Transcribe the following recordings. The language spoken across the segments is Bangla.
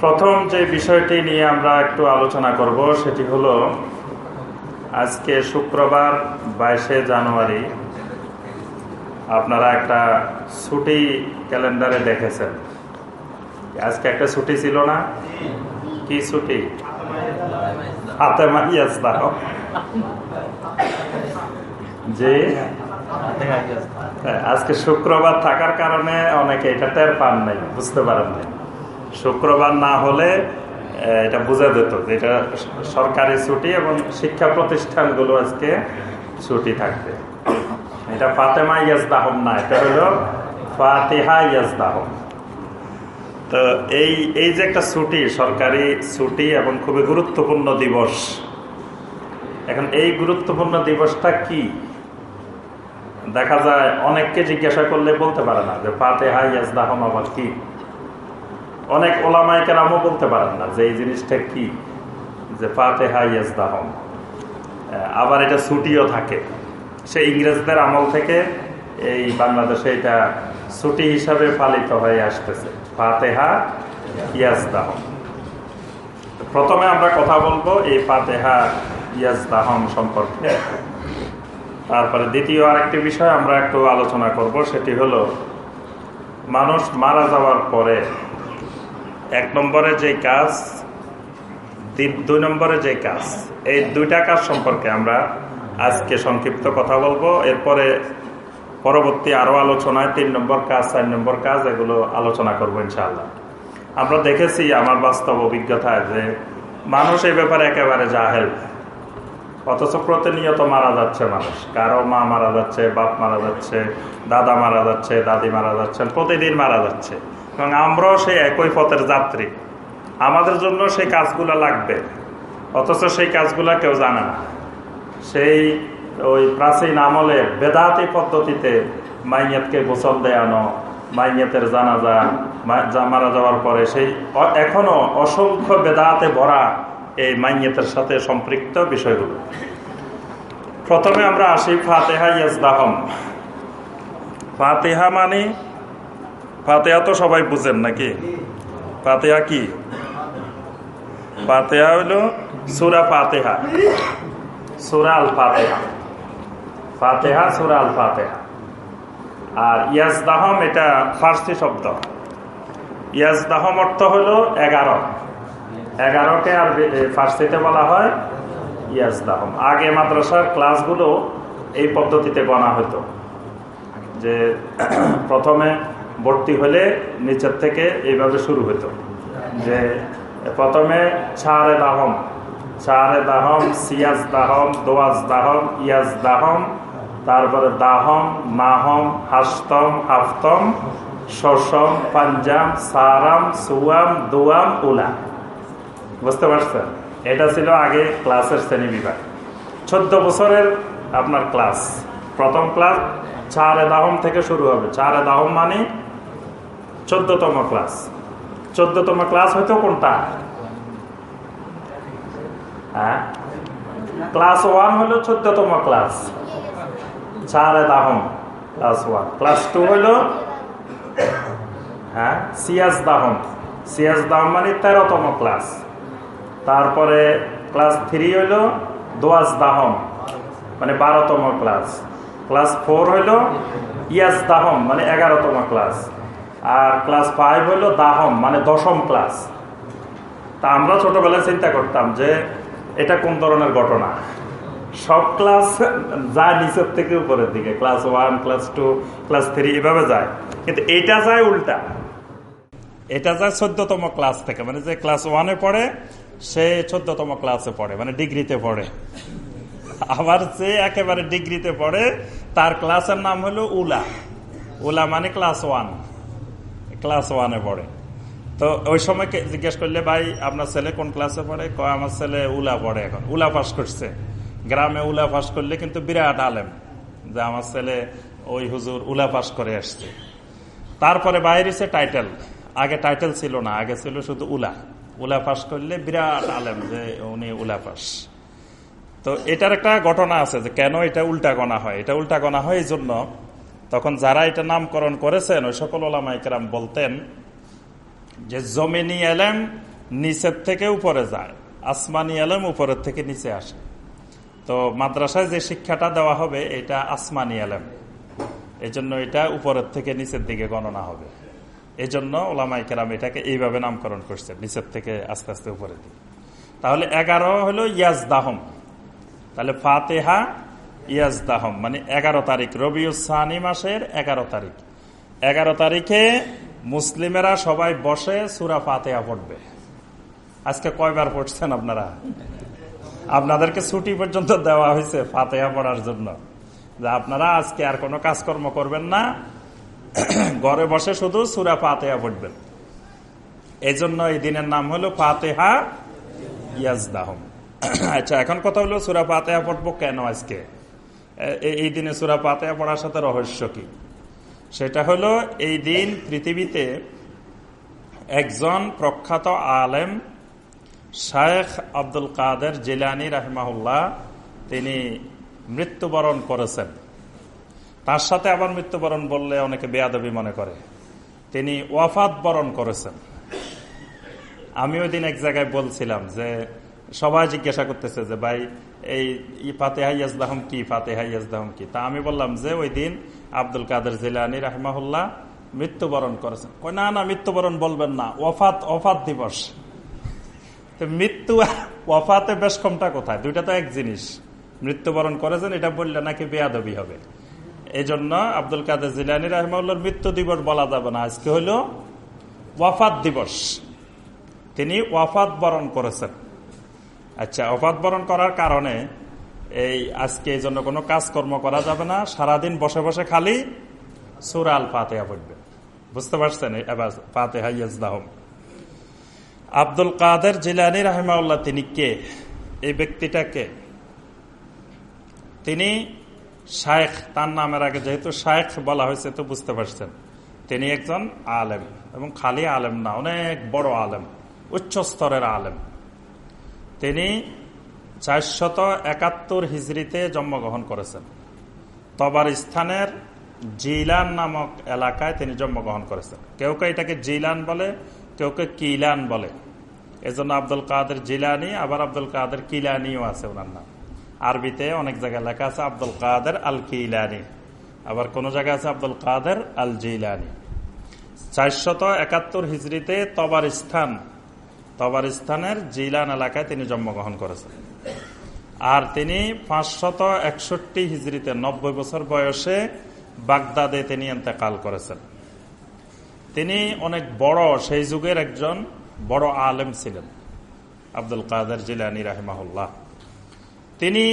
প্রথম যে বিষয়টি নিয়ে আমরা একটু আলোচনা করব, সেটি হলো আজকে শুক্রবার বাইশে জানুয়ারি। আপনারা একটা ছুটি ক্যালেন্ডারে দেখেছেন। আজকে একটা ছুটি ছিল না? কি ছুটি? যে আজকে শুক্রবার থাকার কারণে অনেকে এটা টের পান নাই, বুঝতে পারেন নাই। শুক্রবার না হলে এটা বোঝা যেত যে এটা সরকারি ছুটি এবং শিক্ষা প্রতিষ্ঠানগুলো আজকে ছুটি থাকবে। এটা ফাতেমা ইয়াজদাহম না, এটা হলো ফাতেহা ইয়াজদাহম। তো এই এই যে একটা ছুটি, সরকারি ছুটি এবং খুবই গুরুত্বপূর্ণ দিবস, এখন এই গুরুত্বপূর্ণ দিবসটা কি? দেখা যায়, অনেককে জিজ্ঞাসা করলে বলতে পারে না যে ফাতেহা ইয়াজদাহম আবার কি? অনেক ওলামায় কেরামও বলতে পারেন না যে এই জিনিসটা কি? যে ফাতেহা ইয়াজদাহম। আবার এটা ছুটিও থাকে। সে ইংরেজদের আমল থেকে এই বাংলাদেশে এটা ছুটি হিসাবে পালিত হয়ে আসতেছে। ফাতেহা ইয়াজদাহম। প্রথমে আমরা কথা বলব এই ফাতেহা ইয়াজদাহম সম্পর্কে। তারপরে দ্বিতীয় আরেকটি বিষয় আমরা একটু আলোচনা করব, সেটি হলো, মানুষ মারা যাওয়ার পরে এক নম্বরে যে কাজ দুই নম্বরে যে কাজ, এই দুইটা কাজ সম্পর্কে আমরা আজকে সংক্ষিপ্ত কথা বলব। এরপরে পরবর্তী আরও আলোচনায় তিন নম্বর কাজ, চার নম্বর কাজ, এগুলো আলোচনা করব ইনশাআল্লাহ। আমরা দেখেছি আমার বাস্তব অভিজ্ঞতায় যে মানুষ এই ব্যাপারে একেবারে জাহেল, অথচ প্রতিনিয়ত মারা যাচ্ছে মানুষ। কারও মা মারা যাচ্ছে, বাপ মারা যাচ্ছে, দাদা মারা যাচ্ছে, দাদি মারা যাচ্ছেন, প্রতিদিন মারা যাচ্ছে। এবং আমরাও সেই একই পথের যাত্রী। আমাদের জন্য সেই কাজগুলো লাগবে। অথচ সেই কাজগুলো কেউ জানে না। সেই ওই প্রাচীন আমলে বেদাতি পদ্ধতিতে মাইয়াতকে গোসল দেয়ানো, মাইয়াতের জানাজা মারা যাওয়ার পরে সেই এখনও অসংখ্য বেদাতে ভরা এই মাইয়াতের সাথে সম্পৃক্ত বিষয়গুলো। প্রথমে আমরা আসি ফাতেহা ইয়াজদাহম। ফাতেহা মানে ফাতেহা তো সবাই বুঝেন নাকি? ফাতেহা কি? ফাতেহা হইল সুরা ফাতেহা। সুরা আল ফাতেহা ফাতেহা সুরা আল ফাতেহা আর ইয়াজদাহম এটা ফার্সি শব্দ। ইয়াজ ইয়াজদাহম অর্থ হলো এগারো। এগারোকে আর ফার্সিতে বলা হয় ইয়াজদাহম। আগে মাদ্রাসার ক্লাসগুলো এই পদ্ধতিতে গণা হতো। যে প্রথমে ভর্তি হলে নিচের থেকে এইভাবে শুরু হতো। যে প্রথমে ছাড়ে দাহম ছাড়ে দাহম, সিয়াজ দাহম, দোয়াজ দাহম, ইয়াজ দাহম, তারপরে দাহম, নাহম, হাস্তম, হাফতম শসম পাঞ্জাম, সারাম, সুয়াম, দোয়াম উলা বুঝতে পারছেন? এটা ছিল আগে ক্লাসের শ্রেণি বিভাগ চোদ্দ বছরের আপনার ক্লাস। প্রথম ক্লাস চারে দাহম থেকে শুরু হবে। চারে দাহম মানে চোদ্দতম ক্লাস। চোদ্দতম ক্লাস হয়তো কোনটা? হ্যাঁ? ক্লাস ওয়ান হলো চোদ্দতম ক্লাস। চারে দাহম ক্লাস ওয়ান। ক্লাস টু হলো হ্যাঁ সিয়াজ দাহম সিয়াজ দাহম মানে তেরোতম ক্লাস। তারপরে ক্লাস থ্রি হইল দোয়াজ দাহম মানে বারোতম ক্লাস। ক্লাস ফোর হইল ইয়াস দাহম মানে এগারোতম ক্লাস। আর ক্লাস ফাইভ হইল দাহম মানে দশম ক্লাস তা আমরা ছোটবেলায় চিন্তা করতাম যে এটা কোন ধরনের ঘটনা? সব ক্লাস যায় নিচের থেকে উপরের দিকে class one class two class three এভাবে যায়। কিন্তু এটা যায় উল্টা। এটা যায় চোদ্দতম ক্লাস থেকে মানে যে ক্লাস ওয়ানে পড়ে, সে চোদ্দতম ক্লাসে পড়ে মানে ডিগ্রিতে পড়ে। আবার যে একেবারে ডিগ্রিতে পড়ে, তার ক্লাসের নাম হলো উলা। উলা মানে ক্লাস ওয়ান ক্লাস ওয়ানে পড়ে। তো ওই সময় জিজ্ঞেস করলে, ভাই, আপনার ছেলে কোন ক্লাসে পড়ে? কয়, আমার ছেলে উলা পড়ে এখন। উলা পাস করছে। গ্রামে উলা পাস করলে কিন্তু বিরাট আলেম যে আমার ছেলে ওই হুজুর উলা পাস করে আসছে। তারপরে বাইরেছে টাইটেল। আগে টাইটেল ছিল না, আগে ছিল শুধু উলা। উলা পাস করলে বিরাট আলেম যে উনি উলা পাস। তো এটার একটা ঘটনা আছে যে কেন এটা উল্টা গণা হয়? এটা উল্টা গণা হয় এই জন্য তখন যারা এটা নামকরণ করেছেন, ওই সকল ওলামাইকেরাম বলতেন যে, জমিনি এলেম নিচের থেকে উপরে যায়, আসমানি এলেম উপরের থেকে নিচে আসে। তো মাদ্রাসায় যে শিক্ষাটা দেওয়া হবে, এটা আসমানি এলেম। এই জন্য এটা উপরের থেকে নিচের দিকে গণনা হবে। এই জন্য ওলামাই কেরাম এটাকে এইভাবে নামকরণ করছে নিচের থেকে আস্তে আস্তে উপরের দিকে। তাহলে এগারো হলো ইয়াজদাহম। তাহলে ফাতেহা ইয়াজদাহম মানে এগারো তারিখ রবি রবিউসানি মাসের এগারো তারিখ। এগারো তারিখে মুসলিমেরা সবাই বসে সুরা ফাতেহা পড়বে। আজকে কয়বার পড়ছেন আপনারা? আপনাদেরকে ছুটি পর্যন্ত দেওয়া হয়েছে ফাতেহা পড়ার জন্য। যে আপনারা আজকে আর কোনো কাজকর্ম করবেন না। ঘরে বসে শুধু সুরা ফাতেহা পড়বেন। এই জন্য এই দিনের নাম হলো ফাতেহা ইয়াজদাহম। আচ্ছা এখন কথা হলো সুরা ফাতেহা পড়ব কেন আজকে? এই দিনে সুরা ফাতেহা পড়ার সাথে রহস্য কি? সেটা হলো, এই দিন পৃথিবীতে একজন প্রখ্যাত আলেম, শায়েখ আব্দুল কাদের জিলানি রাহমাহুল্লাহ, তিনি মৃত্যুবরণ করেছেন। তার সাথে আবার মৃত্যুবরণ বললে অনেকে বেয়াদবি মনে করে। তিনি ওয়াফাত বরণ করেছেন। আমি ওই দিন এক জায়গায় বলছিলাম যে সবাই জিজ্ঞাসা করতেছে যে, ভাই, এই ফাতে হাইয়াজদাহম কি? ফাতে হাইয়াজদাহম কি? তা আমি বললাম যে, ওই দিন আব্দুল কাদের জিলানি রাহমাহুল্লাহ মৃত্যুবরণ করেছেন। কই না না, মৃত্যুবরণ বলবেন না। ওফাত ওফাত দিবস। তো মৃত্যু, ওফাতে বেশ কমটা কোথায়? দুইটা তো এক জিনিস। মৃত্যুবরণ করেছেন, এটা বললে নাকি বেয়াদবি হবে। এই জন্য আব্দুল কাদের জিলানি রাহমাউল্লার মৃত্যু দিবস বলা যাবে না। আজকে হইল ওয়াফাত দিবস। তিনি ওয়াফাত বরণ করেছেন। আচ্ছা ওফাত বরণ করার কারণে এই আজকে এই জন্য কোনো কাজকর্ম করা যাবে না। সারাদিন বসে বসে খালি সুরাল ফাতেহা পড়বে। বুঝতে পারছেন? এবার ফাতেহা ইয়াজদাহম। আব্দুল কাদের জিলানি রাহেমাউল্লাহ তিনি কে? এই ব্যক্তিটাকে তিনি শায়েখ, তার নামের আগে যেহেতু শায়েখ বলা হয়েছে তো বুঝতে পারছেন। তিনি একজন আলেম এবং খালি আলেম না, অনেক বড় আলেম, উচ্চ স্তরের আলেম। তিনি চারশত একাত্তর হিজড়িতে জন্মগ্রহণ করেছেন। তবার স্থানের জিলান নামক এলাকায় তিনি জন্মগ্রহণ করেছেন। কেউ কেউ এটাকে জিলান বলে, কেউ কেউ কিলান বলে। এজন্য আব্দুল কাদের জিলানি, আবার আব্দুল কাদের কিলানিও আছে ওনার নাম। আরবিতে অনেক জায়গায় লেখা আছে আব্দুল কাদের আল কিলানি আবার কোন জায়গায় আছে আব্দুল কাদের আল জিলানি চারশত একাত্তর হিজড়িতে তবার স্থান তবার স্থানের জিলান এলাকায় তিনি জন্মগ্রহণ করেছেন। আর তিনি পাঁচশত একষট্টি হিজড়িতে নব্বই বছর বয়সে বাগদাদে তিনি এতেকাল করেছেন। তিনি অনেক বড়, সেই যুগের একজন বড় আলেম ছিলেন, আব্দুল কাদের জিলানি রাহিমাহুল্লাহ। তিনি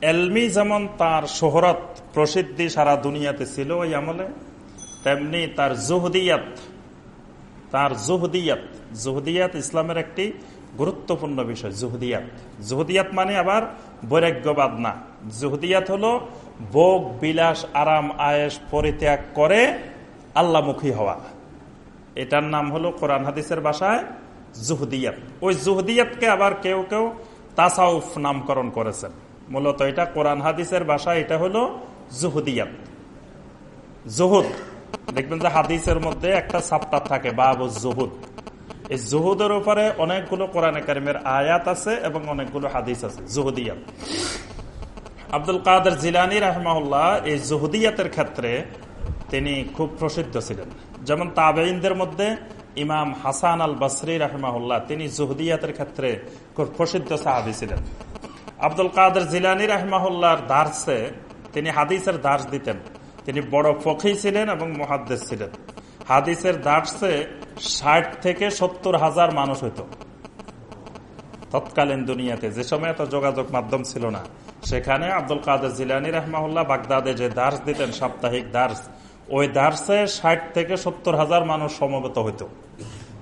এলমি যেমন তার শোহরত প্রসিদ্ধি সারা দুনিয়াতে ছিল ওই আমলে, তেমনি তার জুহদিয়াত তার জুহদিয়াত জুহদিয়াত ইসলামের একটি গুরুত্বপূর্ণ বিষয়, জুহদিয়াত। জুহদিয়াত মানে আবার বৈরাগ্যবাদ না। জুহদিয়াত হলো ভোগ, বিলাস, আরাম আয়েস পরিত্যাগ করে আল্লামুখী হওয়া। এটার নাম হলো কোরআন হাদিসের বাসায় জুহদিয়াত। ওই জুহদিয়াতকে আবার কেউ কেউ তাসাউফ নামকরণ করেছেন। মূলত এটা কোরআন হাদিসের বাসায় এটা হলো জুহদিয়াত। জুহুদ, দেখবেন যে হাদিসের মধ্যে একটা সাপ্তাহ থাকে বাবু জুহুদ। এই জুহুদের উপরে অনেকগুলো কোরআন একাডেমির আয়াত আছে এবং অনেকগুলো হাদিস আছে, জুহুদিয়াত। আব্দুল কাদের জিলানি রহমাউল্লাহ এই জুহুদিয়াতের ক্ষেত্রে তিনি খুব প্রসিদ্ধ ছিলেন। যেমন তাবেইনদের মধ্যে ইমাম হাসান আল বসরি রহমাউল্লাহ তিনি জুহুদিয়াতের ক্ষেত্রে খুব প্রসিদ্ধ সাহাবি ছিলেন। আব্দুল কাদের জিলানি রহমাউল্লাহর দার্সে তিনি হাদিসের দাস দিতেন। তিনি বড় ফকি ছিলেন এবং মহাদ্দেশ ছিলেন। হাদিসের দার্সে ষাট থেকে সত্তর হাজার মানুষ হইত। তৎকালীন দুনিয়াতে যে সময় এত যোগাযোগ মাধ্যম ছিল না, সেখানে আব্দুল কাদের জিলানি রহমাউল্লাহ বাগদাদে যে দার্স দিতেন, সাপ্তাহিক দার্স, ওই দার্সে ষাট থেকে সত্তর হাজার মানুষ সমবেত হইত।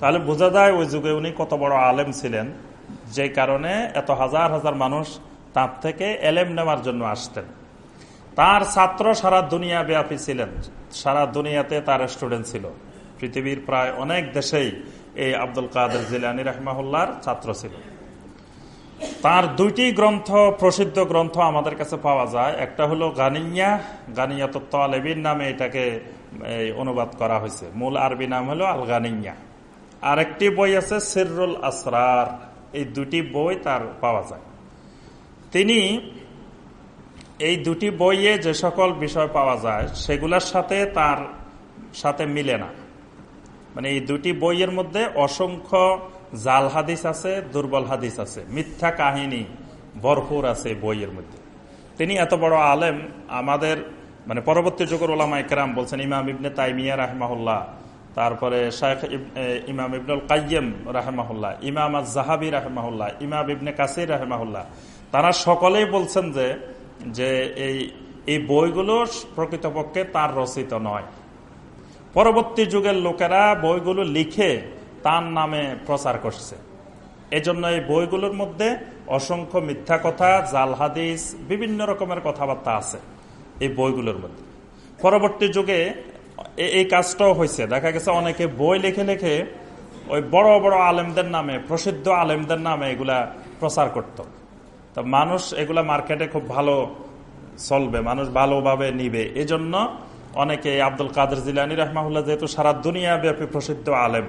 তাহলে বোঝা যায় ওই যুগে উনি কত বড় আলেম ছিলেন, যে কারণে এত হাজার হাজার মানুষ তার থেকে এলেম নেওয়ার জন্য আসতেন। তার ছাত্র সারা দুনিয়া ব্যাপী ছিলেন, সারা দুনিয়াতে তার স্টুডেন্ট ছিল। পৃথিবীর প্রায় অনেক দেশেই এই আব্দুল কাদের জিলানি রহমাহুল্লার ছাত্র ছিল। তার দুইটি গ্রন্থ, প্রসিদ্ধ গ্রন্থ আমাদের কাছে পাওয়া যায়। একটা হলো গানিয়া গানিয়াত তালেবিন নামে এটাকে অনুবাদ করা হয়েছে। মূল আরবি নাম হলো আল গানিয়া আরেকটি বই আছে সিররুল আসরার। এই দুটি বই তার পাওয়া যায়। তিনি এই দুটি বইয়ে যে সকল বিষয় পাওয়া যায়, সেগুলোর সাথে তার সাথে মিলে না। মানে এই দুটি বইয়ের মধ্যে অসংখ্য জাল হাদিস আছে, দুর্বল হাদিস আছে, মিথ্যা কাহিনী ভরপুর আছে বইয়ের মধ্যে। তিনি এত বড় আলেম, আমাদের মানে পরবর্তী যুগের ওলামা একরাম বলছেন, ইমাম ইবনে তাইমিয়া রাহমাহুল্লাহ, তারপরে শাহ ইমাম ইবনুল কাইম রাহমাহুল্লাহ, ইমাম আজ জাহাবি রাহমাহুল্লাহ, ইমাম ইবনে কাসির রাহমাহুল্লাহ, তারা সকলেই বলছেন যে যে এই এই বইগুলো প্রকৃতপক্ষে তার রচিত নয়। পরবর্তী যুগের লোকেরা বইগুলো লিখে তার নামে প্রচার করছে। এজন্য এই বইগুলোর মধ্যে অসংখ্য মিথ্যা কথা, জাল হাদিস, বিভিন্ন রকমের কথাবার্তা আছে এই বইগুলোর মধ্যে। পরবর্তী যুগে এই কাজটাও হয়েছে। দেখা গেছে অনেকে বই লিখে লিখে ওই বড় বড় আলেমদের নামে, প্রসিদ্ধ আলেমদের নামে এগুলা প্রচার করত। তো মানুষ এগুলা মার্কেটে খুব ভালো চলবে, মানুষ ভালোভাবে নিবে। এজন্য অনেকে আব্দুল কাদের জিলানি রহমাহুল্লাহ যেহেতু সারা দুনিয়া ব্যাপী প্রসিদ্ধ আলেম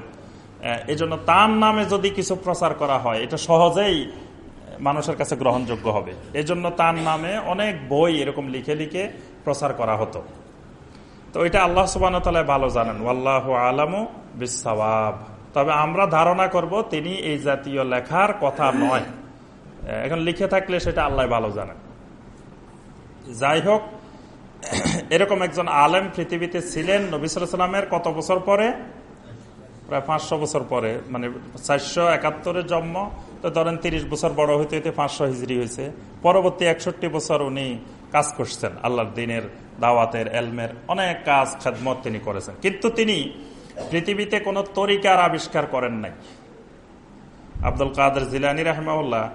এই জন্য তার নামে যদি কিছু প্রচার করা হয়, এটা সহজেই মানুষের কাছে গ্রহণযোগ্য হবে। এজন্য তার নামে অনেক বই এরকম লিখে লিখে প্রচার করা হতো। তো এটা আল্লাহ সুবান ভালো জানেন আল্লাহ আলামু বিসাব তবে আমরা ধারণা করব তিনি এই জাতীয় লেখার কথা নয়। এখন লিখে থাকলে সেটা আল্লাহ ভালো জানেন। যাই হোক এরকম একজন আলেম পৃথিবীতে ছিলেন নবিসামের কত বছর পরে? প্রায় পাঁচশো বছর পরে মানে চারশো একাত্তরের জন্ম, তো ধরেন তিরিশ বছর বড় হইতে হইতে পাঁচশো হিজড়ি হয়েছে। পরবর্তী একষট্টি বছর উনি কাজ করছেন আল্লাহর দিনের দাওয়াতের, এলমের অনেক কাজ, খেদমত তিনি করেছেন। কিন্তু তিনি পৃথিবীতে কোন তরিকার আবিষ্কার করেন নাই। আব্দুল কাদের জিলানি রহমাউল্লাহ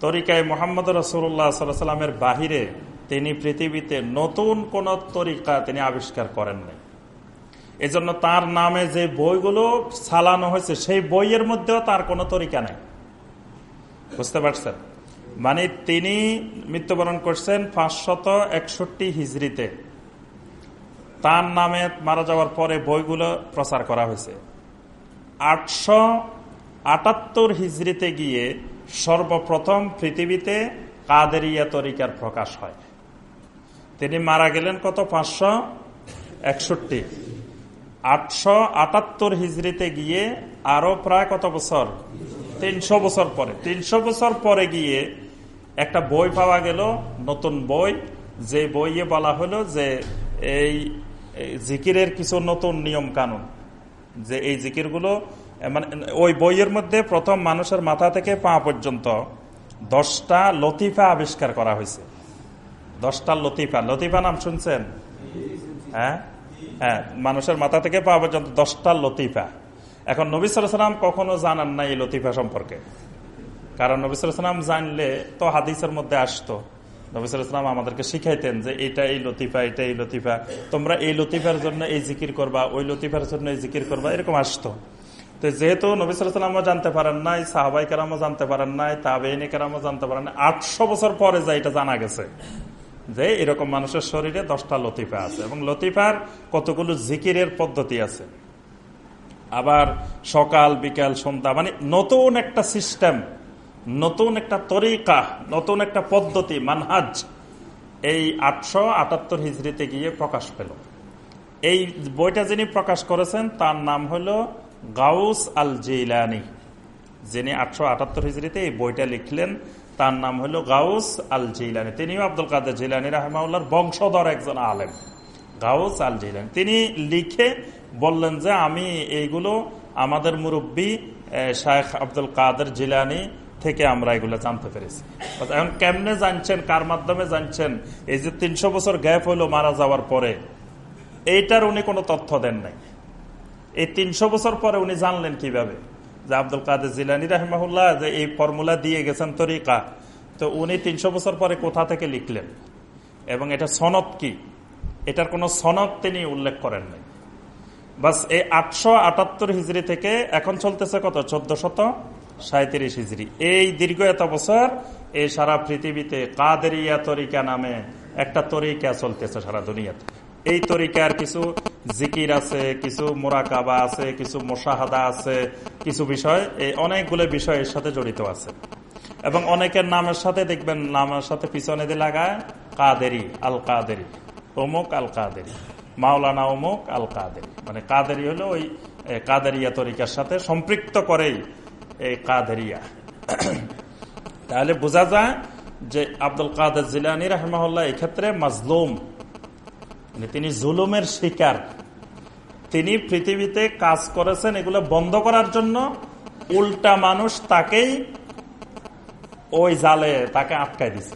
তরিকায় মোহাম্মদ রসুল্লাহ সাল্লামের বাহিরে তিনি পৃথিবীতে নতুন কোন তরিকা তিনি আবিষ্কার করেন নাই। এজন্য তার নামে যে বইগুলো চালানো হয়েছে, সেই বইয়ের মধ্যেও তার কোনো তরিকা নেই। বুঝতে পারছেন? মানে তিনি মৃত্যুবরণ করছেন পাঁচশত একষট্টি হিজড়িতে। তার নামে মারা যাওয়ার পরে বইগুলো প্রচার করা হয়েছে। আটশো আটাত্তর হিজড়িতে গিয়ে সর্বপ্রথম পৃথিবীতে কাদেরিয়া তরিকার প্রকাশ হয়। তিনি মারা গেলেন কত? পাঁচশো একষট্টি। আটশো আটাত্তর হিজড়িতে গিয়ে আরও প্রায় কত বছর? তিনশো বছর পরে। তিনশো বছর পরে গিয়ে একটা বই পাওয়া গেল, নতুন বই। যে বইয়ে বলা হলো যে এই জিকিরের কিছু নতুন নিয়ম কানুন। যে এই জিকিরগুলো মানে ওই বইয়ের মধ্যে প্রথম মানুষের মাথা থেকে পা পর্যন্ত দশটা লতিফা আবিষ্কার করা হয়েছে। দশটা লতিফা। লতিফা নাম শুনছেন? হ্যাঁ? হ্যাঁ মানুষের মাথা থেকে পাওয়া পর্যন্ত দশটা লতিফা। এখন নবী সালাম কখনো জানান না এই লতিফা সম্পর্কে। কারণ নবী সালাম জানলে তো হাদিসের মধ্যে আসতো। নবী আমাদেরকে শিখাইতেন যে এটা এই লতিফা, এটা এই লতিফা। তোমরা এই লতিফার জন্য এই জিকির করবা, ওই লতিফার জন্য এই জিকির করবা, এরকম আসতো। তো যেহেতু নবী সালামও জানতে পারেন নাই, সাহাবাই কেরামও জানতে পারেন নাই, তাবেইনি কেরামও জানতে পারেন নাই, আটশো বছর পরে যা এটা জানা গেছে। যে এরকম মানুষের শরীরে দশটা লতিফা আছে, এবং লতিফার কতগুলো জিকিরের পদ্ধতি আছে। আবার সকাল, বিকাল, সন্ধ্যা মানে নতুন একটা সিস্টেম, নতুন একটা তরিকা, নতুন একটা পদ্ধতি, মানহাজ, এই আটশো আটাত্তর হিজড়িতে গিয়ে প্রকাশ পেল। এই বইটা যিনি প্রকাশ করেছেন, তার নাম হল গাউস আল জিলানি যিনি আটশো আটাত্তর হিজড়িতে এই বইটা লিখলেন তার নাম হলো গাউস আল জিলানি তিনিও আব্দুল কাদের জিলানি রাহমাউল্লার বংশধর একজন আলেম। গাউস আল জিলানি তিনি লিখে বললেন যে, আমি এইগুলো আমাদের মুরব্বী শাহেখ আব্দুল কাদের জিলানি থেকে আমরা এগুলো জানতে পেরেছি। এখন কেমনে জানছেন, কার মাধ্যমে জানছেন? এই যে তিনশো বছর গ্যাপ হলো মারা যাওয়ার পরে, এইটার উনি কোনো তথ্য দেন নাই। এই তিনশো বছর পরে উনি জানলেন কীভাবে? যে আব্দুল কাদের জিলানি রাহমাহুল্লাহ যে এই ফর্মুলা দিয়ে গেছেন তরিকা, তো উনি তিনশো বছর পরে কোথা থেকে লিখলেন? এবং এটা সনদ কি? এটার কোনো সনদ তিনি উল্লেখ করেন নাই। বাস এই আটশো আটাত্তর হিজড়ি থেকে এখন চলতেছে কত? চোদ্দ শত সাঁত্রিশ হিজড়ি এই দীর্ঘ এত বছর এই সারা পৃথিবীতে কাদেরিয়া তরিকা নামে একটা তরিকা চলতেছে সারা দুনিয়াতে। এই তরিকার কিছু জিকির আছে, কিছু মোরাকাবা আছে, কিছু মোশাহাদা আছে, কিছু বিষয়, এই অনেকগুলো বিষয় এর সাথে জড়িত আছে। এবং অনেকের নামের সাথে দেখবেন, নামের সাথে পিছনে দিয়ে লাগায়, কাদেরি আল কাদেরি অমুক আল কাদেরি মাওলানা অমুক আল কাদেরি মানে কাদেরি হলো ওই কাদেরিয়া তরিকার সাথে সম্পৃক্ত করেই এই কাদেরিয়া। তাহলে বোঝা যায় যে আব্দুল কাদের জিলানি রহমাল্লাহ এক্ষেত্রে মাজলুম। তিনি জুলুমের শিকার। তিনি পৃথিবীতে কাজ করেছেন এগুলো বন্ধ করার জন্য। উল্টা মানুষ তাকেই ওই জালে তাকে আটকায় দিছে।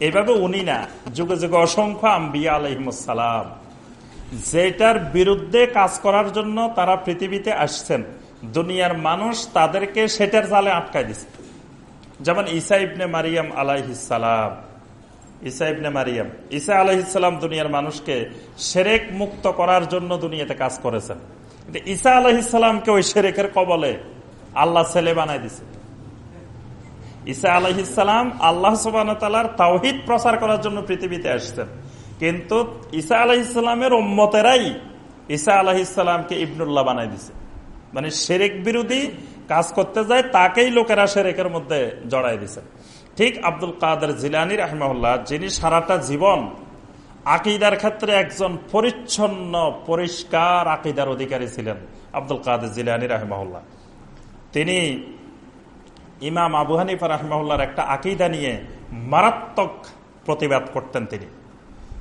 এইভাবে উনি না, যুগে যুগে অসংখ্য আম্বিয়া আলহিমসালাম যেটার বিরুদ্ধে কাজ করার জন্য তারা পৃথিবীতে আসছেন। দুনিয়ার মানুষ তাদেরকে সেটার জালে আটকায় দিছে। যেমন ইসা ইবনে মারিয়াম আলাইহিসালাম ইসা ইবনে মারিয়াম। ইসা আলহিসাম দুনিয়ার মানুষকে সেরেক মুক্ত করার জন্য দুনিয়াতে কাজ করেছেন। কিন্তু ইসা আলহিসামকে ওই সেরেকের কবলে আল্লাহ ছেলে বানাই দিছে। ইসা আলহিসাম আল্লাহ সুবাহর তাওহিদ প্রচার করার জন্য পৃথিবীতে আসছেন। কিন্তু ঈসা আলহিসামের ওম্মতেরাই ঈসা আলহিসামকে ইবনুল্লাহ বানাই দিছে। মানে সেরেক বিরোধী কাজ করতে যায়, তাকেই লোকেরা সেরেকের মধ্যে জড়াই দিছে। ঠিক আব্দুল কাদের জিলানি রহমল্লাহ যিনি সারাটা জীবন আকিদার ক্ষেত্রে একজন পরিচ্ছন্ন, পরিষ্কার আকিদার অধিকারী ছিলেন আব্দুল কাদের জিলানি রহমল্লাহ তিনি ইমাম আবু হানিফা রাহমাহুল্লার একটা আকিদা নিয়ে মারাত্মক প্রতিবাদ করতেন তিনি।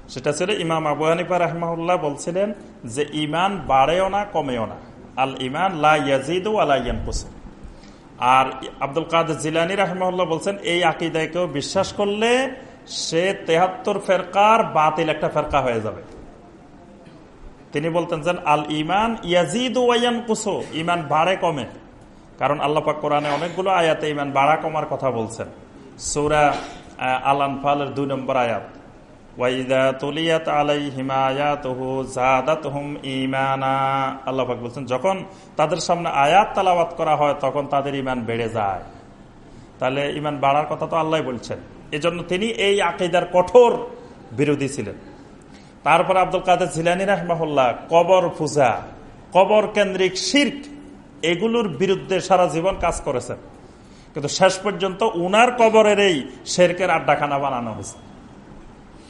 সেটা ছিল ইমাম আবু হানিফা রাহমাহুল্লাহ বলছিলেন যে ইমান বাড়েও না, কমেও না। আল ইমান লাইয়াজিদ আলাইয়ান কুসুম আর আব্দুল কাদের জিলানি রাহমাহুল্লাহ বলছেন, এই আকিদায় কেউ বিশ্বাস করলে সে তেহাত্তর ফেরকার বাতিল একটা ফেরকা হয়ে যাবে। তিনি বলতেন যে, আল ইমান ইয়াজিদ ওয়াইয়ান কুসো ইমান বাড়ে কমে। কারণ আল্লাপাক কোরআনে অনেকগুলো আয়াতে ইমান বাড়া কমার কথা বলছেন। সৌরা আল আনফালের দুই নম্বর আয়াত। বলছেন, যখন তাদের সামনে আয়াত তালাবাত করা হয়, তখন তাদের ইমান বেড়ে যায়। তাহলে ইমান বাড়ার কথা তো আল্লাহ বলছেন। এজন্য তিনি এই আকিদার কঠোর বিরোধী ছিলেন। তারপর আব্দুল কাদের জিলানি রহমাহুল্লাহ, কবর পূজা, কবর কেন্দ্রিক শির্ক, এগুলোর বিরুদ্ধে সারা জীবন কাজ করেছেন। কিন্তু শেষ পর্যন্ত উনার কবরের এই শেরকের আড্ডাখানা বানানো হয়েছে।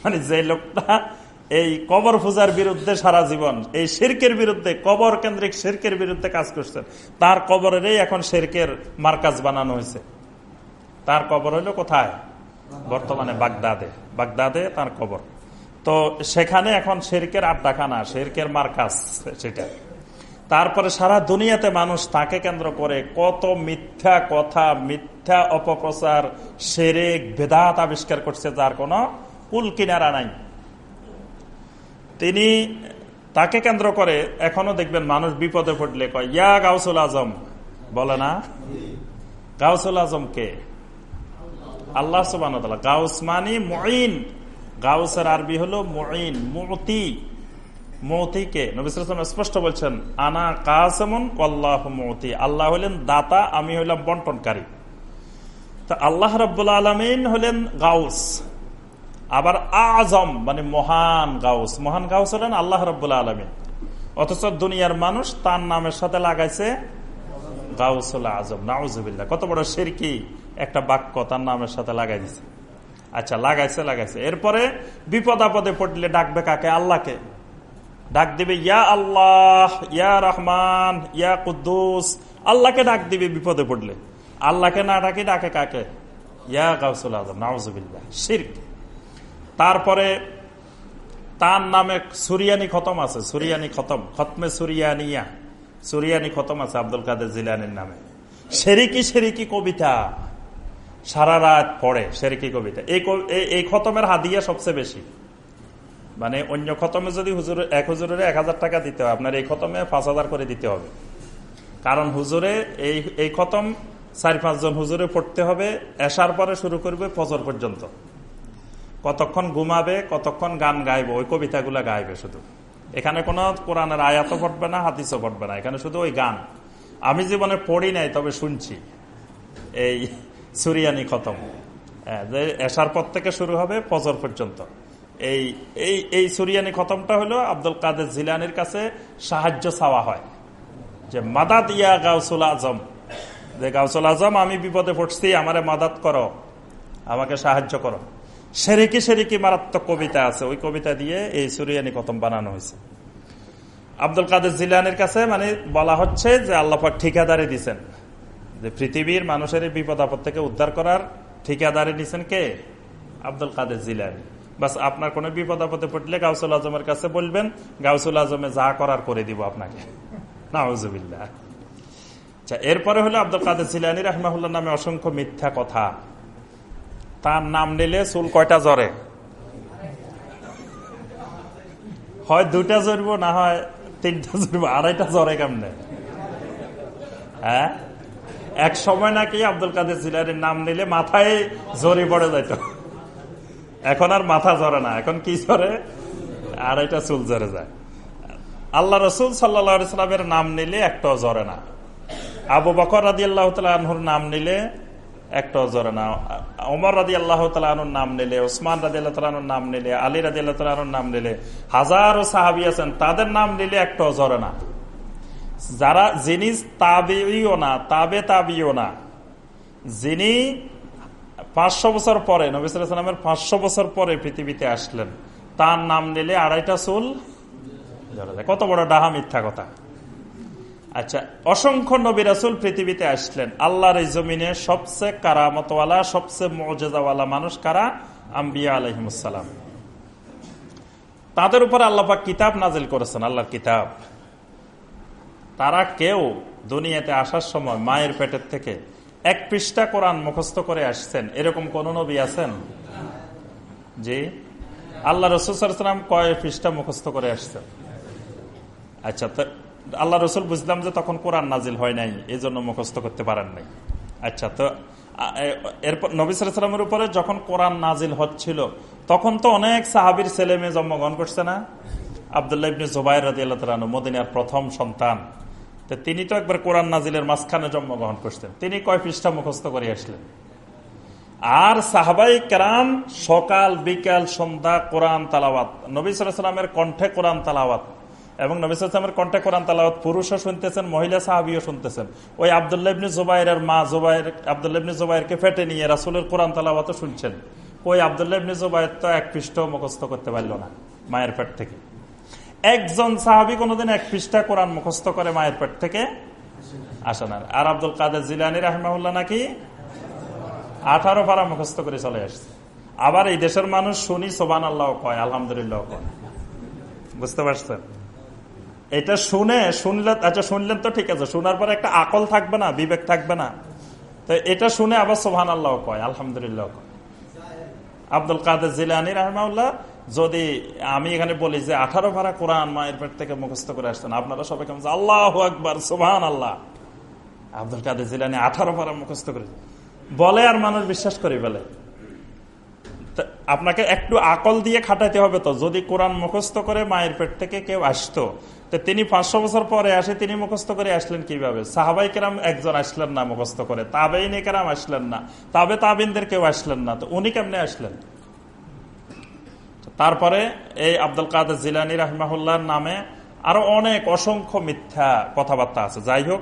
মানে যে লোকটা এই কবর পূজার বিরুদ্ধে সারা জীবন, এই শেরকের বিরুদ্ধে, কবর কেন্দ্রিক শেরকের বিরুদ্ধে কাজ করছেন তার কবরেরই এখন শেরকের মার্কাজ বানানো হয়েছে। তার কবর হইল কোথায়? বর্তমানে বাগদাদে। বাগদাদে তার কবর। তো সেখানে এখন শেরকের আড্ডাখানা, শেরকের মার্কাজ সেটা। তারপরে সারা দুনিয়াতে মানুষ তাকে কেন্দ্র করে কত মিথ্যা কথা, মিথ্যা অপপ্রচার সেরেক বেদাত আবিষ্কার করছে, যার কোনো কুল কিনারা নাই। তিনি তাকে কেন্দ্র করে এখনও দেখবেন মানুষ বিপদে পড়লে কয়, ইয়া গাউসুল আজম। বলে না। গাউসুল আজম কে? আল্লাহ সুবান গাউস মানি মঈন। গাউসের আরবি হলো মঈন, মতি। মৌতিকে নবিসাম স্পষ্ট বলছেন, আনা কাসমন কল্লাহ মৌতি। আল্লাহ হলেন দাতা, আমি হইলাম বন্টনকারী। তা আল্লাহ রব্বুল আলমিন হলেন গাউস। আবার আজম মানে মহান গাউস। মহান গাউস হলেন আল্লাহ রব্বুল্লা আলমিন। অথচ দুনিয়ার মানুষ তার নামের সাথে লাগাইছে গাউসুল আজম। নাউজুবিল্লা কত বড় সিরকি একটা বাক্য তার নামের সাথে লাগাই দিছে। আচ্ছা লাগাইছে লাগাইছে। এরপরে বিপদ আপদে পড়লে ডাকবে কাকে? আল্লাহকে। ডাক দিবে, ইয়া আল্লাহ, ইয়া রহমান, ইয়া কুদ্দুস। আল্লাহকে ডাক দিবে বিপদে পড়লে। আল্লাহকে না ডাকে ডাকে কাকে? ইয়া গাউসুল আজম নাউজুবিল্লা শির্ক। তারপরে তার নামে সুরিয়ানি খতম আছে, সুরিয়ানি খতম, খতমে সুরিয়ানিয়া, সুরিয়ানি খতম আছে আব্দুল কাদের জিলানির নামে। সেরিকি সেরিকি কবিতা সারা রাত পড়ে, সেরিকি কবিতা। এই খতমের হাদিয়া সবচেয়ে বেশি। মানে অন্য খতমে যদি হুজুর, এক হুজুরের এক হাজার টাকা দিতে হয়, আপনার এই খতমে পাঁচ হাজার করে দিতে হবে। কারণ হুজুরে এই এই খতম চার পাঁচজন হুজুরে পড়তে হবে, এসার পরে শুরু করবে ফজর পর্যন্ত। কতক্ষণ ঘুমাবে কতক্ষণ গান গাইবে ওই কবিতাগুলা গাইবে শুধু। এখানে কোনো কোরআনের আয়াতও পড়বে না হাতিসও পড়বে না এখানে শুধু ওই গান। আমি জীবনে পড়ি নাই তবে শুনছি। এই সুরিয়ানি খতম। হ্যাঁ, এসার পর থেকে শুরু হবে ফজর পর্যন্ত। এই এই এই সুরিয়ানি খতমটা হলো আব্দুল কাদের জিলানির কাছে সাহায্য চাওয়া হয়। যে মাদাত ইয়া গাউসুল আজম। যে গাউসুল আজম আমি বিপদে পড়ছি আমারে মাদাত করো আমাকে সাহায্য করো। সেরিকি সেরিকি মারাত্মক কবিতা আছে। ওই কবিতা দিয়ে এই সুরিয়ানি কতম বানানো হয়েছে। আব্দুল কাদের জিলানের কাছে মানে বলা হচ্ছে যে আল্লাপাক ঠিকাদারি দিচ্ছেন যে পৃথিবীর মানুষের বিপদ আপদ থেকে উদ্ধার করার ঠিকাদারি নিছেন কে? আব্দুল কাদের জিলানি। বাস আপনার কোনো বিপদ আপদে পড়লে গাউসুল আজমের কাছে বলবেন, গাউসুল আজমে যা করার করে দিব আপনাকে। নাউজুবিল্লাহ। আচ্ছা এরপরে হলো আব্দুল কাদের জিলানি রহমাহুল্লাহ নামে অসংখ্য মিথ্যা কথা। তার নাম নিলে চুল কয়টা জরে হয় দুইটা জরব না হয় তিনটা জরব আড়াইটা জ্বরে কেমনে? হ্যাঁ? এক সময় নাকি আব্দুল কাদের জিলানির নাম নিলে মাথায় জরি পড়ে যাইত। এখন আর মাথা জ্বরে না, এখন কি জ্বরে? আড়াইটা চুল জ্বরে যায়। আল্লাহ রসুল সাল্লামের নাম নিলে একটাও জ্বরে না। আবু বকর রাদি আল্লাহ নাম নিলে একটাও জ্বরে না ওমর রাদি আল্লাহ তালুর নাম নিলে, ওসমান রাজি আল্লাহ তালুর নাম নিলে, আলী রাজি আল্লাহ তালুর নাম নিলে, হাজারো সাহাবি আছেন, তাদের নাম নিলে একটা জ্বরে না। যারা, যিনি তাবেও না, তাবে তাবিও না, যিনি পাঁচশো বছর পরে নবিসামের পাঁচশো বছর পরে পৃথিবীতে আসলেন, তার নাম নিলে আড়াইটা চুল কত বড় ডাহা মিথ্যা কথা। আচ্ছা অসংখ্য নবী রাসুল পৃথিবীতে আসলেন। আল্লাহর এই জমিনে সবচেয়ে কারামতওয়ালা, সবচেয়ে মজাওয়ালা মানুষ কারা? আম্বিয়া আলহিমসালাম তাদের উপর আল্লাপাক কিতাব নাজিল করেছেন, আল্লাহর কিতাব। তারা কেউ দুনিয়াতে আসার সময় মায়ের পেটের থেকে এক পৃষ্ঠা কোরআন মুখস্থ করে আসছেন। এরকম কোন নবী আছেন? জি। আল্লাহ রসুলাম কয় পৃষ্ঠা মুখস্থ করে আসছেন? আচ্ছা আল্লাহ রসুল বুঝলাম যে তখন কোরআন নাজিল হয় নাই, এই জন্য মুখস্থ করতে পারেন নাই। আচ্ছা তো এরপর নবিসামের উপরে যখন কোরআন নাজিল হচ্ছিল, তখন তো অনেক সাহাবির ছেলে মেয়ে জন্মগ্রহণ করছে না? আবদুল্লাহ ইবনে জোবাই রাজি আল্লাহ মদিনার প্রথম সন্তান। তো তিনি তো একবার কোরআন নাজিলের মাঝখানে জন্মগ্রহণ করছেন। তিনি কয় পৃষ্ঠা মুখস্থ করে আসলেন? আর সাহাবাই কেরাম সকাল, বিকাল, সন্ধ্যা কোরআন তালাওয়াত। নবী সালামের কণ্ঠে কোরআন তালাওয়াত। এবং নবী সালামের কণ্ঠে কোরআন তালাওয়াত, পুরুষও শুনতেছেন, মহিলা সাহাবিও শুনতেছেন। ওই আবদুল্লাবনী জোবাইরের মা জোবাইর আবদুল্লাবনী জোবাইরকে ফেটে নিয়ে রাসুলের কোরআন তালাওয়াতও শুনছেন। ওই আবদুল্লাবনী জোবাইর তো এক পৃষ্ঠ মুখস্থ করতে পারল না, মায়ের পেট থেকে। একজন সাহাবি কোনোদিন এক পৃষ্ঠা কোরআন মুখস্থ করে মায়ের পেট থেকে আসে না। আর আব্দুল কাদের জিলানি রাহমাউল্লাহ নাকি আঠারো পারা মুখস্থ করে চলে আসছে। আবার এই দেশের মানুষ শুনি সোবান আল্লাহ কয়, আলহামদুলিল্লাহ কয়। বুঝতে পারছেন? এটা শুনে, শুনলে আচ্ছা শুনলেন তো ঠিক আছে। শোনার পর একটা আকল থাকবে না, বিবেক থাকবে না। তো এটা শুনে আবার সোহান আল্লাহ কয় আলহামদুলিল্লাহ কয়। আব্দুল কাদের জিলানি রাহমাউল্লাহ যদি আমি এখানে বলি যে আঠারো ভাড়া কোরআন মায়ের পেট থেকে মুখস্থ করে আসছেন আপনারা সবাই কেমন আল্লাহ আকবর সোহান আল্লাহ আব্দুল কাদের জিলানি আঠারো ভাড়া মুখস্থ করে বলে আর মানুষ বিশ্বাস করি বলে আপনাকে একটু আকল দিয়ে খাটাইতে হবে তো। যদি কোরআন মুখস্থ করে মায়ের পেট থেকে কেউ আসতো, তো তিনি পাঁচশো বছর পরে আসে, তিনি মুখস্থ করে আসলেন কীভাবে? সাহাবাই কেরাম একজন আসলেন না মুখস্থ করে, তাবেইন কেরাম আসলেন না, তাবে তাবিনদের কেউ আসলেন না, তো উনি কেমনে আসলেন? তারপরে এই আব্দুল কাদের জিলানি রাহমাহুল্লার নামে আরও অনেক অসংখ্য মিথ্যা কথাবার্তা আছে। যাই হোক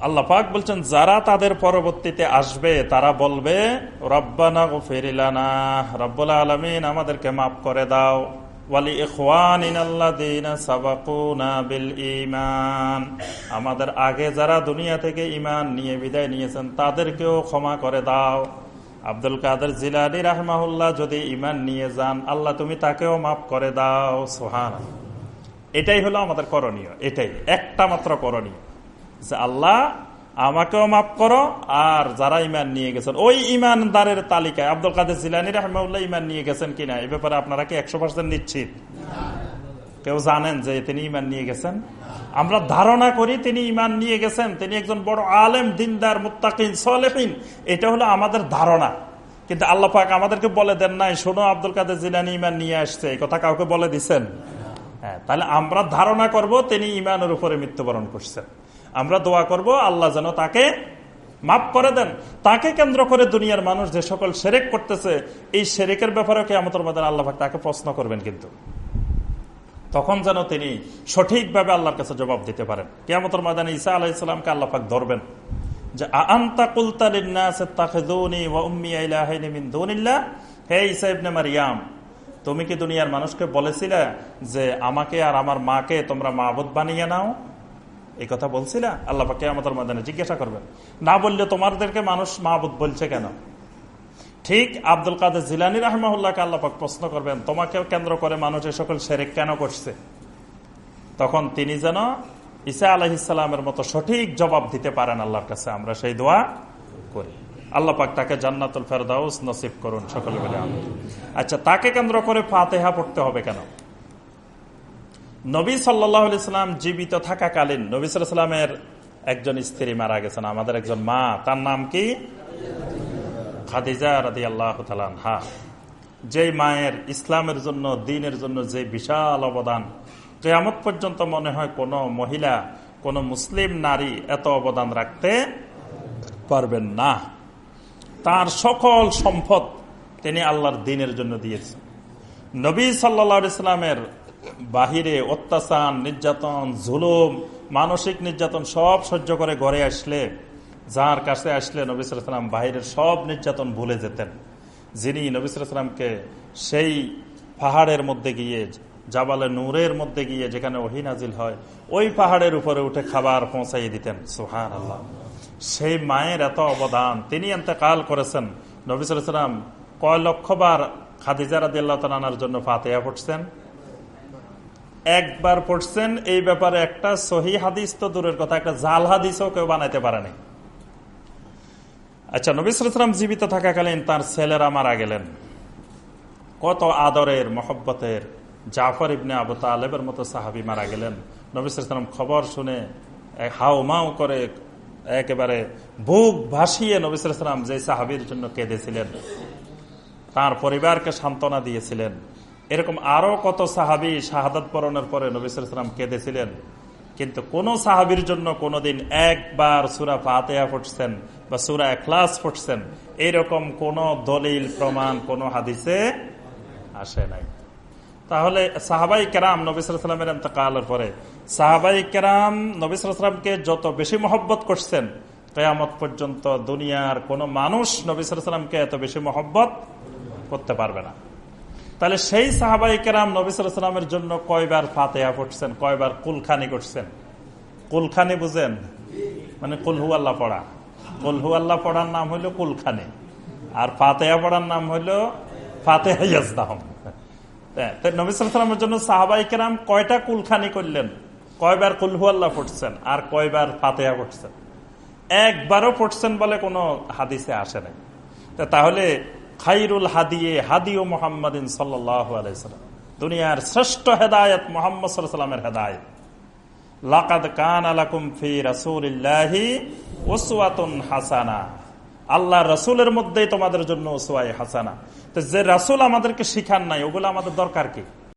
আল্লাহ পাক বলছেন, যারা তাদের পরবর্তীতে আসবে, তারা বলবে, রব্বানা ফেরিলানা রব্বুল আলমিন আমাদেরকে মাফ করে দাও। আমাদের আগে যারা দুনিয়া থেকে ইমান নিয়ে বিদায় নিয়েছেন, তাদেরকেও ক্ষমা করে দাও। আব্দুল কাদের জিলানি রাহমাহুল্লাহ যদি ইমান নিয়ে যান, আল্লাহ তুমি তাকেও মাফ করে দাও। সোহান এটাই হলো আমাদের করণীয়। এটাই। একটা মাত্র করণীয়। আল্লাহ, আমাকেও মাফ করো, আর যারা ইমান নিয়ে গেছেন, ওই ইমানদারের তালিকায়, আব্দুল কাদের জিলানি রহমাউল্লাহ ইমান নিয়ে গেছেন কিনা? এই ব্যাপারে আপনারা কি একশো পার্সেন্ট নিশ্চিত? কেউ জানেন যে তিনি ইমান নিয়ে গেছেন? আমরা ধারণা করি তিনি ইমান নিয়ে গেছেন। তিনি একজন বড় আলেম, দিনদার, মুত্তাকিন সলেফিন এটা হলো আমাদের ধারণা। কিন্তু আল্লাহ পাক আমাদেরকে বলে দেন নাই, শোনো, আব্দুল কাদের জিলানি ইমান নিয়ে আসছে। এই কথা কাউকে বলে দিচ্ছেন হ্যাঁ তাহলে আমরা ধারণা করব তিনি ইমানের উপরে মৃত্যুবরণ করছেন। আমরা দোয়া করব, আল্লাহ যেন তাকে মাফ করে দেন। তাকে কেন্দ্র করে দুনিয়ার মানুষ যে সকল সেরেক করতেছে, এই সেরেকের ব্যাপারে কেমতর মধ্যে আল্লাহ তাকে প্রশ্ন করবেন কিন্তু। তখন যেন তিনি সঠিকভাবে আল্লাহর কাছে জবাব দিতে পারেন। কেমতর ময়দানে ঈসা আলাহ ইসলামকে আল্লাহ পাক ধরবেন যে আন্তা হে ঈসা ইবনে মারিয়াম, তুমি কি দুনিয়ার মানুষকে বলেছিলে যে, আমাকে আর আমার মাকে তোমরা মাহবুদ বানিয়ে নাও? এই কথা বলছিলা আল্লাহ পাকে আমাদের ময়দানে জিজ্ঞাসা করবেন। না বললে তোমাদেরকে মানুষ মাহবুদ বলছে কেন? ঠিক আব্দুল কাদের জিলানি রহমাউল্লাহকে আল্লাপাক প্রশ্ন করবেন, তোমাকেও কেন্দ্র করে মানুষ এ সকল সেরেক কেন করছে? তখন তিনি যেন ঈসা আলহিসামের মতো সঠিক জবাব দিতে পারেন আল্লাহর কাছে, আমরা সেই দোয়া করি। আল্লাহ পাক তাকে জান্নাতুল ফেরদাউস নসিব করুন সকলে বলে আচ্ছা তাকে কেন্দ্র করে ফাতেহা পড়তে হবে কেন? নবী সাল্লাম জীবিত থাকাকালীন, নবী সাল্লামের একজন স্ত্রী মারা গেছেন, আমাদের একজন মা, তার নাম কি? খাদিজা রাদি আল্লাহ হা যে মায়ের ইসলামের জন্য, দিনের জন্য যে বিশাল অবদান, কেয়ামত পর্যন্ত মনে হয় কোন মহিলা, কোন মুসলিম নারী এত অবদান রাখতে পারবেন না। তার সকল সম্পদ তিনি আল্লাহর দিনের জন্য দিয়েছেন। নবী সাল্লা ইসলামের বাহিরে অত্যাচার, নির্যাতন ঝুলুম মানসিক নির্যাতন সব সহ্য করে ঘরে আসলে, যার কাছে আসলে নবিসাম বাহিরের সব নির্যাতন ভুলে যেতেন। যিনি নবিসামকে সেই পাহাড়ের মধ্যে গিয়ে জাবালে নূরের মধ্যে গিয়ে যেখানে ওহিনাজিল হয়, ওই পাহাড়ের উপরে উঠে খাবার পৌঁছাইয়ে দিতেন। সোহান আল্লাহ সেই মায়ের এত অবদান, তিনি কাল করেছেন। নবিসাম কয় লক্ষবার খাদিজা আল্লাহ তালার জন্য ফাতেয়া পড়ছেন। একবার পড়ছেন, এই ব্যাপারে একটা সহি হাদিস তো দূরের কথা, একটা জাল হাদিসও কেউ বানাইতে পারেনি। আচ্ছা নবিসাম জীবিত থাকাকালীন তার ছেলেরা মারা গেলেন। কত আদরের, মহব্বতের জাফর ইবনে আবু তালেবের মতো সাহাবি মারা গেলেন। নবিসাম খবর শুনে হাও মাও করে একেবারে বুক ভাসিয়ে নবিসাম যে সাহাবির জন্য কেঁদেছিলেন, তার পরিবারকে সান্ত্বনা দিয়েছিলেন। এরকম আরও কত সাহাবি শাহাদাত পরণের পরে নবিসাম কেঁদেছিলেন? কিন্তু কোন সাহাবির জন্য কোনদিন একবার সুরা ফাতেহা ফুটছেন বা সুরা এখলাস ফুটছেন এইরকম কোন দলিল, প্রমাণ, কোন হাদিসে আসে নাই। তাহলে সাহাবাই কেরাম নবিসামের এন্তকালের পরে, সাহাবাই কেরাম নবিসামকে যত বেশি মহব্বত করছেন, কেয়ামত পর্যন্ত দুনিয়ার কোন মানুষ নবিসামকে এত বেশি মহব্বত করতে পারবে না। তাহলে সেই সাহাবাই কেরাম নবিসামের জন্য কয়বার ফাতেহা পড়ছেন, কয়বার কুলখানি করছেন? কুলখানি বুঝেন? মানে কুলহু আল্লাহ পড়া। কুলহু আল্লাহ পড়ার নাম হইল কুলখানি। আর ফাতেহা পড়ার নাম হইল ফাতেহা নবিসামের জন্য সাহাবাই কেরাম কয়টা কুলখানি করলেন? কয়বার কুলহু আল্লাহ পড়ছেন আর কয়বার ফাতেহা পড়ছেন? একবারও পড়ছেন বলে কোনো হাদিসে আসে নাই। তাহলে খাইরুল হাদিয়ে হাদিও মোহাম্মদিন আলাইসালাম দুনিয়ার শ্রেষ্ঠ হেদায়ত মোহাম্মদ হেদায়ত। কান হাসানা। আল্লাহ রাসূলের মধ্যেই তোমাদের জন্য হাসানা। তো যে রাসূল আমাদেরকে শিখান নাই, ওগুলো আমাদের দরকার কি?